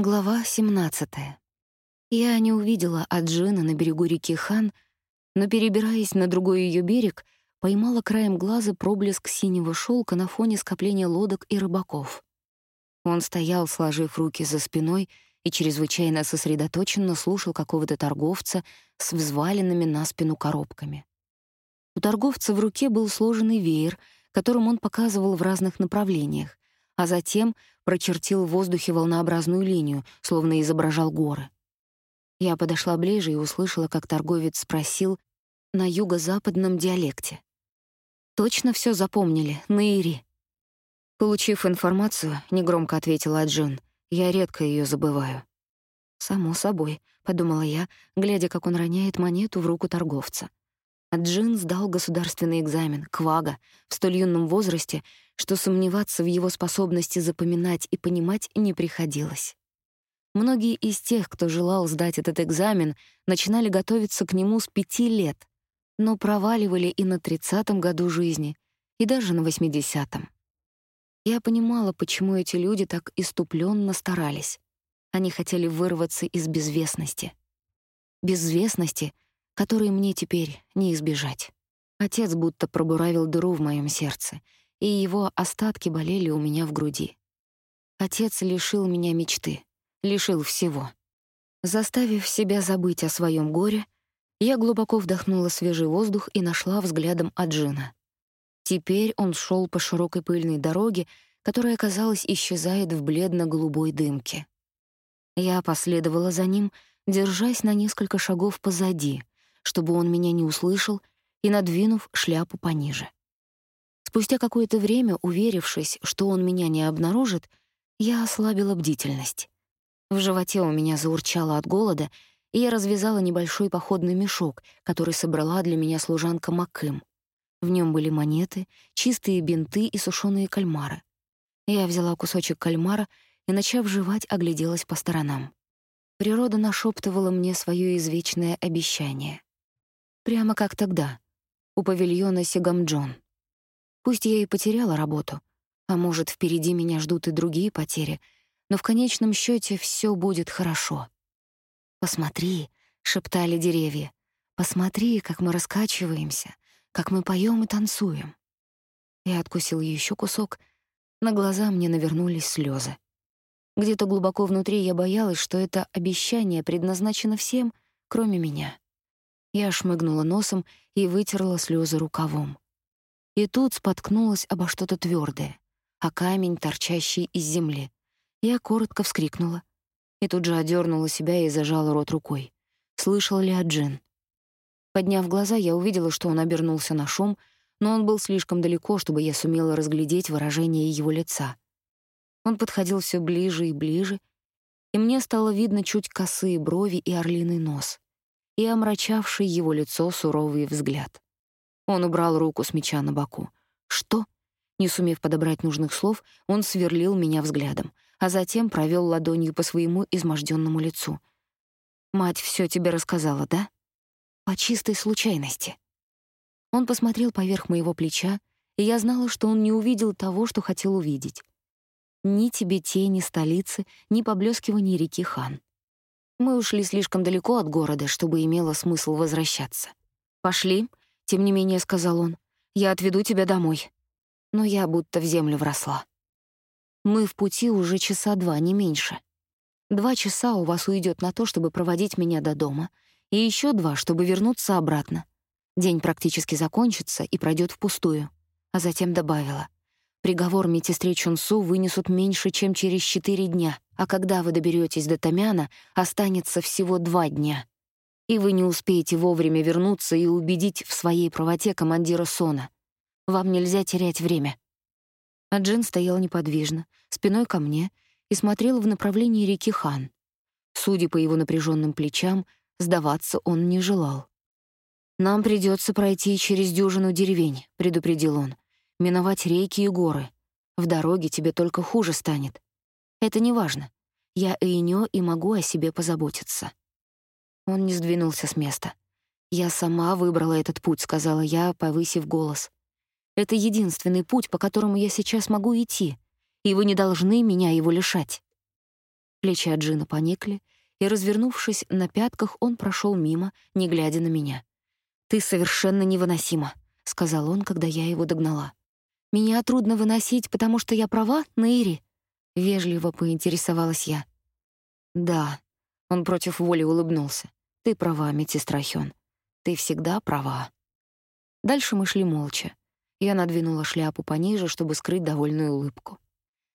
Глава 17. Я не увидела Аджина на берегу реки Хан, но, перебираясь на другой ее берег, поймала краем глаза проблеск синего шелка на фоне скопления лодок и рыбаков. Он стоял, сложив руки за спиной, и чрезвычайно сосредоточенно слушал какого-то торговца с взваленными на спину коробками. У торговца в руке был сложенный веер, которым он показывал в разных направлениях, а затем прочертил в воздухе волнообразную линию, словно изображал горы. Я подошла ближе и услышала, как торговец спросил на юго-западном диалекте. «Точно все запомнили, Наири?» Получив информацию, негромко ответила Джин. «Я редко ее забываю». «Само собой», — подумала я, глядя, как он роняет монету в руку торговца. А Джин сдал государственный экзамен, квага, в столь юном возрасте, что сомневаться в его способности запоминать и понимать не приходилось. Многие из тех, кто желал сдать этот экзамен, начинали готовиться к нему с пяти лет, но проваливали и на тридцатом году жизни, и даже на восьмидесятом. Я понимала, почему эти люди так иступленно старались. Они хотели вырваться из безвестности. Безвестности — которые мне теперь не избежать. Отец будто пробуравил дыру в моем сердце, и его остатки болели у меня в груди. Отец лишил меня мечты, лишил всего. Заставив себя забыть о своем горе, я глубоко вдохнула свежий воздух и нашла взглядом Аджина. Теперь он шел по широкой пыльной дороге, которая, казалось, исчезает в бледно-голубой дымке. Я последовала за ним, держась на несколько шагов позади, чтобы он меня не услышал, и надвинув шляпу пониже. Спустя какое-то время, уверившись, что он меня не обнаружит, я ослабила бдительность. В животе у меня заурчало от голода, и я развязала небольшой походный мешок, который собрала для меня служанка Макым. В нем были монеты, чистые бинты и сушеные кальмары. Я взяла кусочек кальмара и, начав жевать, огляделась по сторонам. Природа нашептывала мне свое извечное обещание. Прямо как тогда, у павильона Сигамджон. Пусть я и потеряла работу, а может, впереди меня ждут и другие потери, но в конечном счете все будет хорошо. «Посмотри», — шептали деревья, «посмотри, как мы раскачиваемся, как мы поем и танцуем». Я откусил еще кусок, на глаза мне навернулись слезы. Где-то глубоко внутри я боялась, что это обещание предназначено всем, кроме меня. Я шмыгнула носом и вытерла слезы рукавом. И тут споткнулась обо что-то твердое, а камень, торчащий из земли. Я коротко вскрикнула и тут же одернула себя и зажала рот рукой. Слышал ли Аджин? Подняв глаза, я увидела, что он обернулся на шум, но он был слишком далеко, чтобы я сумела разглядеть выражение его лица. Он подходил все ближе и ближе, и мне стало видно чуть косые брови и орлиный нос и омрачавший его лицо суровый взгляд. Он убрал руку с меча на боку. «Что?» Не сумев подобрать нужных слов, он сверлил меня взглядом, а затем провел ладонью по своему изможденному лицу. «Мать все тебе рассказала, да?» «По чистой случайности». Он посмотрел поверх моего плеча, и я знала, что он не увидел того, что хотел увидеть. Ни тебе тени столицы, ни поблескивания реки Хан. Мы ушли слишком далеко от города, чтобы имело смысл возвращаться. «Пошли», — тем не менее сказал он. «Я отведу тебя домой». Но я будто в землю вросла. Мы в пути уже часа два, не меньше. Два часа у вас уйдет на то, чтобы проводить меня до дома, и еще два, чтобы вернуться обратно. День практически закончится и пройдет впустую. А затем добавила. Приговор медсестре Чунсу вынесут меньше, чем через четыре дня — а когда вы доберетесь до Томяна, останется всего два дня. И вы не успеете вовремя вернуться и убедить в своей правоте командира Сона. Вам нельзя терять время». А Джин стоял неподвижно, спиной ко мне, и смотрел в направлении реки Хан. Судя по его напряженным плечам, сдаваться он не желал. «Нам придется пройти через дюжину деревень», — предупредил он. «Миновать реки и горы. В дороге тебе только хуже станет. Это не важно. Я Эйнё и могу о себе позаботиться. Он не сдвинулся с места. «Я сама выбрала этот путь», — сказала я, повысив голос. «Это единственный путь, по которому я сейчас могу идти, и вы не должны меня его лишать». Плечи Аджина поникли, и, развернувшись на пятках, он прошел мимо, не глядя на меня. «Ты совершенно невыносима», — сказал он, когда я его догнала. «Меня трудно выносить, потому что я права, Нейри?» — вежливо поинтересовалась я. «Да», — он против воли улыбнулся. «Ты права, медсестра Хён. Ты всегда права». Дальше мы шли молча. Я надвинула шляпу пониже, чтобы скрыть довольную улыбку.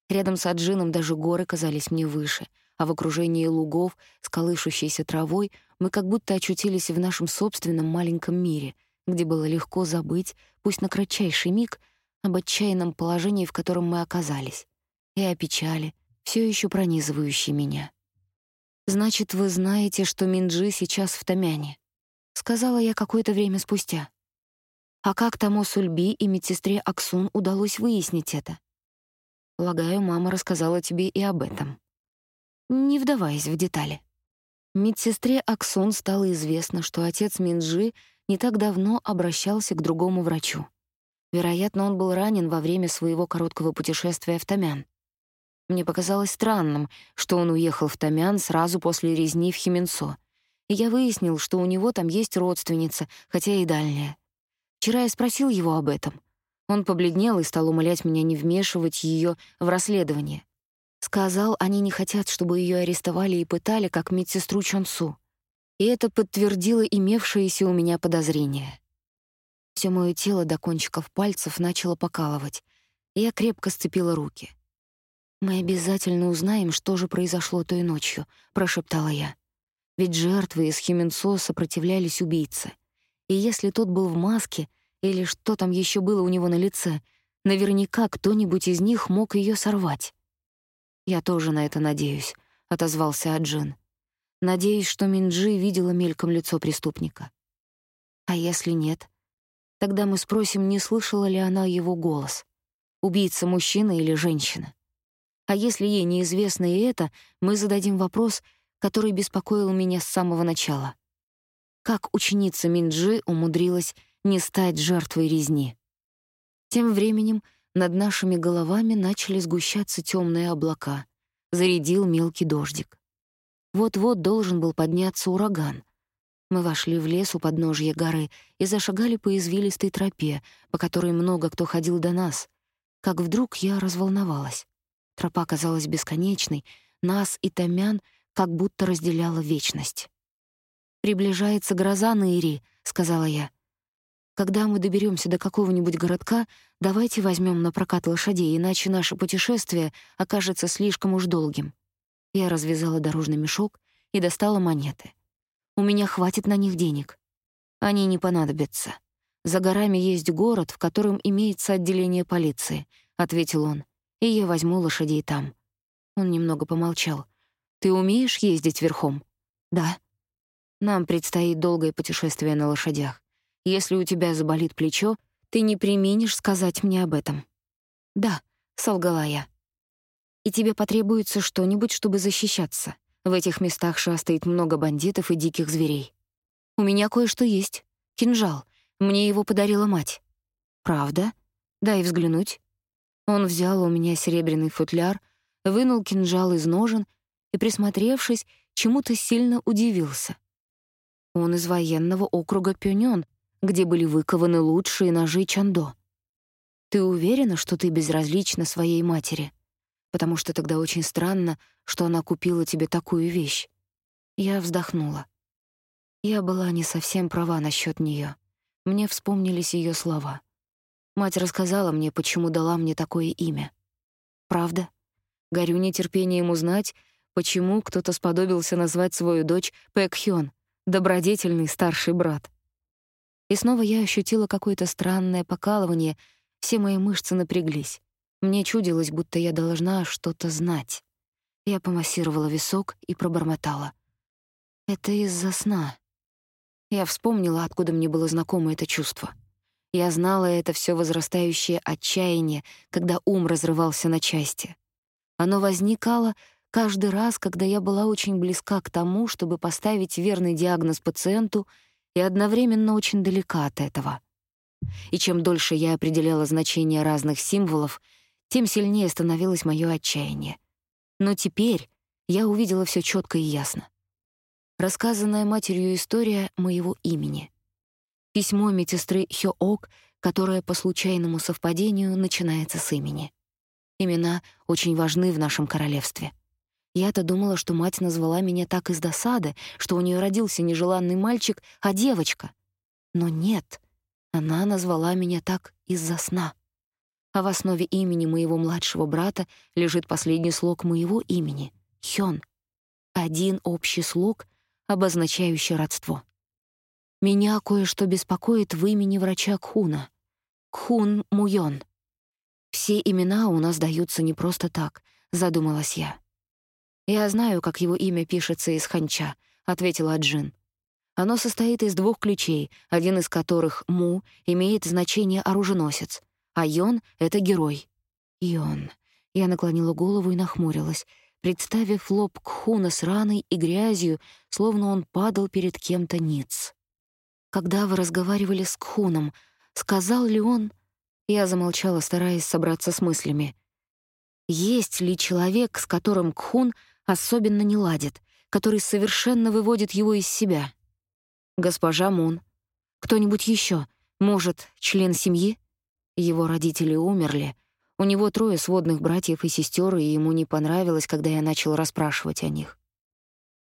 Рядом с Аджином даже горы казались мне выше, а в окружении лугов с колышущейся травой мы как будто очутились в нашем собственном маленьком мире, где было легко забыть, пусть на кратчайший миг, об отчаянном положении, в котором мы оказались, и о печали, все еще пронизывающей меня. «Значит, вы знаете, что Минджи сейчас в Тамяне?» — сказала я какое-то время спустя. «А как тому Сульби и медсестре Аксун удалось выяснить это?» Полагаю, мама рассказала тебе и об этом. Не вдаваясь в детали. Медсестре Аксон стало известно, что отец Минджи не так давно обращался к другому врачу. Вероятно, он был ранен во время своего короткого путешествия в Тамян. Мне показалось странным, что он уехал в Тамян сразу после резни в Хименсо, и я выяснил, что у него там есть родственница, хотя и дальняя. Вчера я спросил его об этом — он побледнел и стал умолять меня не вмешивать ее в расследование. Сказал, они не хотят, чтобы ее арестовали и пытали, как медсестру Чонсу. И это подтвердило имевшееся у меня подозрение. Все мое тело до кончиков пальцев начало покалывать, и я крепко сцепила руки. «Мы обязательно узнаем, что же произошло той ночью», — прошептала я. Ведь жертвы из Хименсо сопротивлялись убийце. И если тот был в маске — или что там еще было у него на лице. Наверняка кто-нибудь из них мог ее сорвать. «Я тоже на это надеюсь», — отозвался Аджин. «Надеюсь, что Минджи видела мельком лицо преступника». «А если нет?» Тогда мы спросим, не слышала ли она его голос. Убийца мужчина или женщина. А если ей неизвестно и это, мы зададим вопрос, который беспокоил меня с самого начала. Как ученица Минджи умудрилась не стать жертвой резни. Тем временем над нашими головами начали сгущаться темные облака. Зарядил мелкий дождик. Вот-вот должен был подняться ураган. Мы вошли в лес у подножья горы и зашагали по извилистой тропе, по которой много кто ходил до нас. Как вдруг я разволновалась. Тропа казалась бесконечной, нас и Томян как будто разделяла вечность. «Приближается гроза, Наири», — сказала я. Когда мы доберемся до какого-нибудь городка, давайте возьмем на прокат лошадей, иначе наше путешествие окажется слишком уж долгим. Я развязала дорожный мешок и достала монеты. У меня хватит на них денег. Они не понадобятся. За горами есть город, в котором имеется отделение полиции, ответил он. И я возьму лошадей там. Он немного помолчал. Ты умеешь ездить верхом? Да. Нам предстоит долгое путешествие на лошадях. Если у тебя заболит плечо, ты не применишь сказать мне об этом». «Да», — солгала я. «И тебе потребуется что-нибудь, чтобы защищаться. В этих местах шастает много бандитов и диких зверей. У меня кое-что есть. Кинжал. Мне его подарила мать». «Правда? Дай взглянуть». Он взял у меня серебряный футляр, вынул кинжал из ножен и, присмотревшись, чему-то сильно удивился. Он из военного округа Пёнён, где были выкованы лучшие ножи Чандо. Ты уверена, что ты безразлична своей матери? Потому что тогда очень странно, что она купила тебе такую вещь. Я вздохнула. Я была не совсем права насчет нее. Мне вспомнились ее слова. Мать рассказала мне, почему дала мне такое имя. Правда? Горю нетерпением узнать, почему кто-то сподобился назвать свою дочь Пэкхён, добродетельный старший брат. И снова я ощутила какое-то странное покалывание, все мои мышцы напряглись. Мне чудилось, будто я должна что-то знать. Я помассировала висок и пробормотала. «Это из-за сна». Я вспомнила, откуда мне было знакомо это чувство. Я знала это все возрастающее отчаяние, когда ум разрывался на части. Оно возникало каждый раз, когда я была очень близка к тому, чтобы поставить верный диагноз пациенту — и одновременно очень далека от этого. И чем дольше я определяла значение разных символов, тем сильнее становилось мое отчаяние. Но теперь, я увидела все четко и ясно. Рассказанная матерью история моего имени. Письмо медсестры Хёок, которое по случайному совпадению начинается с имени. Имена очень важны в нашем королевстве. Я-то думала, что мать назвала меня так из досады, что у нее родился нежеланный мальчик, а девочка. Но нет, она назвала меня так из-за сна. А в основе имени моего младшего брата лежит последний слог моего имени — Хён. Один общий слог, обозначающий родство. Меня кое-что беспокоит в имени врача Кхуна. Кхун Муйон. Все имена у нас даются не просто так, задумалась я. «Я знаю, как его имя пишется из ханча», — ответила Джин. «Оно состоит из двух ключей, один из которых, «му», имеет значение «оруженосец», а «йон» — это герой. «Йон». Я наклонила голову и нахмурилась, представив лоб Кхуна с раной и грязью, словно он падал перед кем-то ниц. «Когда вы разговаривали с Кхуном, сказал ли он...» Я замолчала, стараясь собраться с мыслями. «Есть ли человек, с которым Кхун особенно не ладит, который совершенно выводит его из себя. Госпожа Мун. Кто-нибудь еще? Может, член семьи? Его родители умерли. У него трое сводных братьев и сестер, и ему не понравилось, когда я начал расспрашивать о них.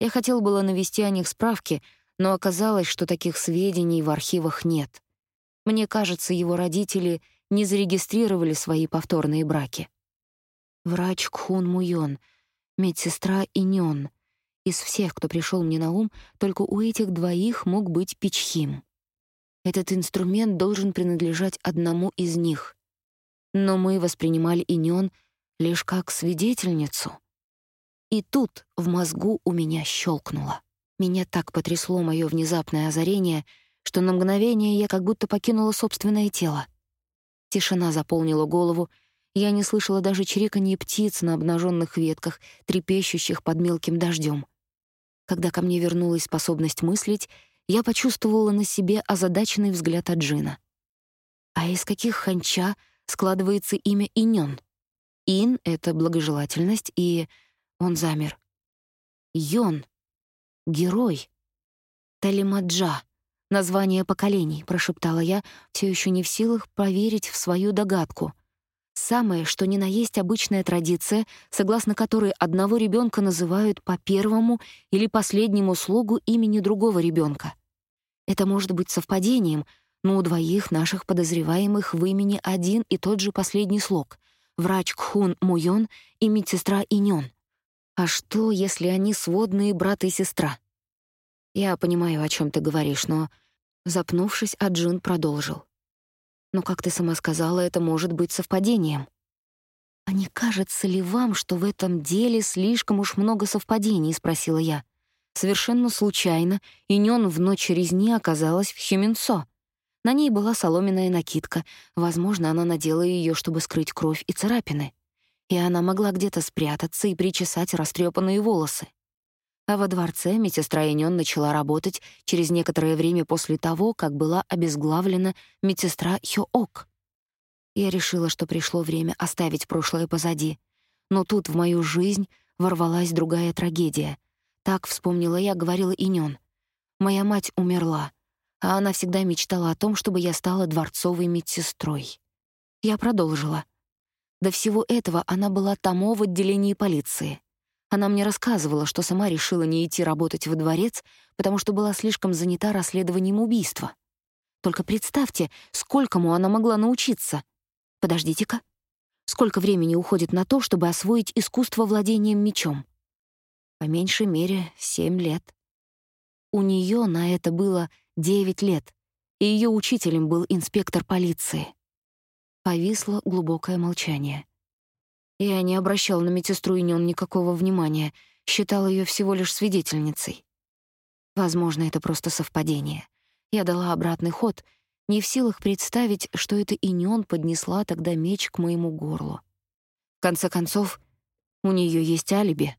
Я хотел было навести о них справки, но оказалось, что таких сведений в архивах нет. Мне кажется, его родители не зарегистрировали свои повторные браки. Врач Кхун Муйон — медсестра и Нён. Из всех, кто пришел мне на ум, только у этих двоих мог быть Пичхим. Этот инструмент должен принадлежать одному из них. Но мы воспринимали Инён лишь как свидетельницу. И тут в мозгу у меня щелкнуло. Меня так потрясло мое внезапное озарение, что на мгновение я как будто покинула собственное тело. Тишина заполнила голову, я не слышала даже чириканье птиц на обнаженных ветках, трепещущих под мелким дождем. Когда ко мне вернулась способность мыслить, я почувствовала на себе озадаченный взгляд Аджина. А из каких ханча складывается имя Инён? Ин — это благожелательность, и... Он замер. Йон. Герой. Талимаджа. Название поколений, прошептала я, все еще не в силах поверить в свою догадку — Самое, что ни на есть обычная традиция, согласно которой одного ребенка называют по первому или последнему слогу имени другого ребенка. Это может быть совпадением, но у двоих наших подозреваемых в имени один и тот же последний слог — врач Кхун Муйон и медсестра Инён. А что, если они сводные брат и сестра? Я понимаю, о чем ты говоришь, но, запнувшись, Аджин продолжил. Но, как ты сама сказала, это может быть совпадением. А не кажется ли вам, что в этом деле слишком уж много совпадений, спросила я. Совершенно случайно Инён в ночь резни оказалась в Хюминсо. На ней была соломенная накидка. Возможно, она надела ее, чтобы скрыть кровь и царапины. И она могла где-то спрятаться и причесать растрепанные волосы. А во дворце медсестра Инён начала работать через некоторое время после того, как была обезглавлена медсестра Хёок. Я решила, что пришло время оставить прошлое позади. Но тут в мою жизнь ворвалась другая трагедия. Так, вспомнила я, говорила Инён. Моя мать умерла, а она всегда мечтала о том, чтобы я стала дворцовой медсестрой. Я продолжила. До всего этого она была тамо в отделении полиции. Она мне рассказывала, что сама решила не идти работать во дворец, потому что была слишком занята расследованием убийства. Только представьте, сколькому она могла научиться. Подождите-ка. Сколько времени уходит на то, чтобы освоить искусство владением мечом? По меньшей мере, семь лет. У нее на это было девять лет, и ее учителем был инспектор полиции. Повисло глубокое молчание. Я не обращал на медсестру Инён никакого внимания, считал ее всего лишь свидетельницей. Возможно, это просто совпадение. Я дала обратный ход, не в силах представить, что это Инён поднесла тогда меч к моему горлу. В конце концов, у нее есть алиби.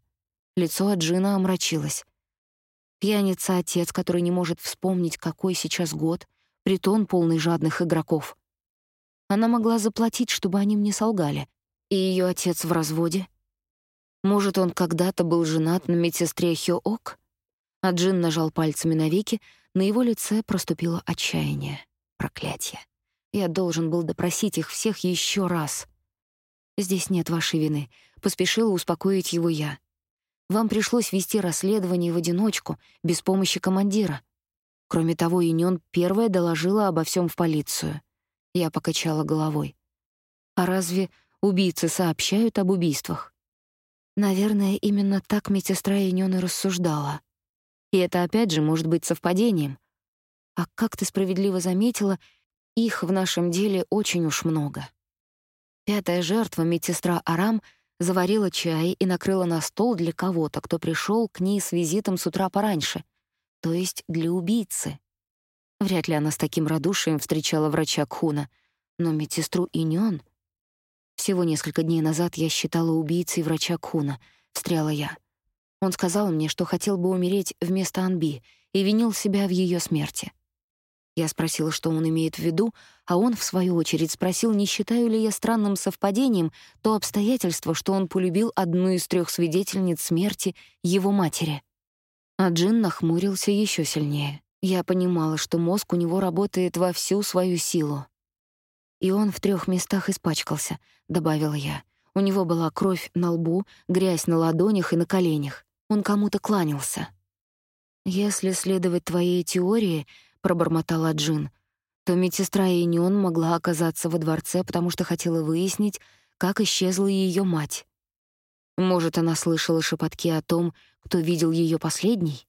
Лицо Аджина омрачилось. Пьяница-отец, который не может вспомнить, какой сейчас год, притон полный жадных игроков. Она могла заплатить, чтобы они мне солгали, и ее отец в разводе. Может, он когда-то был женат на медсестре Хёок? А Джин нажал пальцами на веки, на его лице проступило отчаяние. Проклятие. Я должен был допросить их всех еще раз. Здесь нет вашей вины, поспешила успокоить его я. Вам пришлось вести расследование в одиночку, без помощи командира. Кроме того, Инён первая доложила обо всем в полицию. Я покачала головой. А разве убийцы сообщают об убийствах? Наверное, именно так медсестра Инён и рассуждала. И это опять же может быть совпадением. А как ты справедливо заметила, их в нашем деле очень уж много. Пятая жертва, медсестра Арам, заварила чай и накрыла на стол для кого-то, кто пришел к ней с визитом с утра пораньше, то есть для убийцы. Вряд ли она с таким радушием встречала врача Кхуна, но медсестру Инён... Всего несколько дней назад я считала убийцей врача Кхуна, встряла я. Он сказал мне, что хотел бы умереть вместо Анби и винил себя в ее смерти. Я спросила, что он имеет в виду, а он, в свою очередь, спросил, не считаю ли я странным совпадением то обстоятельство, что он полюбил одну из трех свидетельниц смерти его матери. А Джин нахмурился еще сильнее. Я понимала, что мозг у него работает во всю свою силу. «И он в трех местах испачкался», — добавила я. У него была кровь на лбу, грязь на ладонях и на коленях. Он кому-то кланялся. «Если следовать твоей теории», пробормотала Джин, то медсестра Иньон могла оказаться во дворце, потому что хотела выяснить, как исчезла ее мать. Может, она слышала шепотки о том, кто видел ее последний?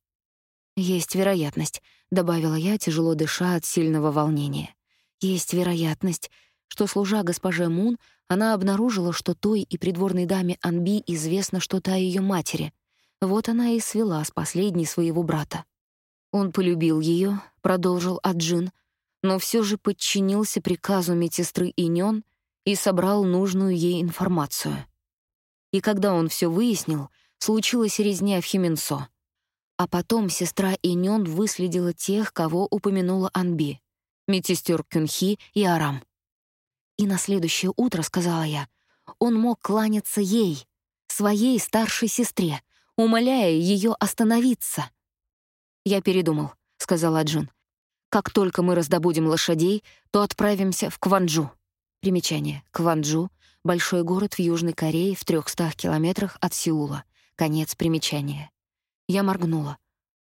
Есть вероятность, добавила я, тяжело дыша от сильного волнения. Есть вероятность, что служа госпоже Мун, она обнаружила, что той и придворной даме Анби известно что-то о ее матери. Вот она и свела с последней своего брата. Он полюбил ее, продолжил Аджин, но все же подчинился приказу медсестры Инён и собрал нужную ей информацию. И когда он все выяснил, случилась резня в Хименсо. А потом сестра Инён выследила тех, кого упомянула Анби, медсестер Кюнхи и Арам. И на следующее утро, сказала я, он мог кланяться ей, своей старшей сестре, умоляя ее остановиться. «Я передумал», — сказала Джун. «Как только мы раздобудем лошадей, то отправимся в Кванджу». Примечание. Кванджу — большой город в Южной Корее в 300 километрах от Сеула. Конец примечания. Я моргнула.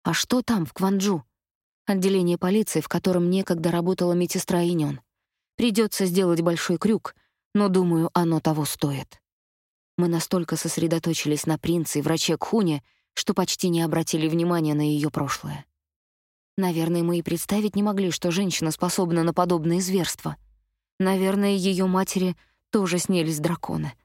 «А что там, в Кванджу?» Отделение полиции, в котором некогда работала медсестра Инён. Придется сделать большой крюк, но, думаю, оно того стоит. Мы настолько сосредоточились на принце и враче Кхуне, что почти не обратили внимания на ее прошлое. Наверное, мы и представить не могли, что женщина способна на подобные зверства. Наверное, ее матери тоже снились драконы —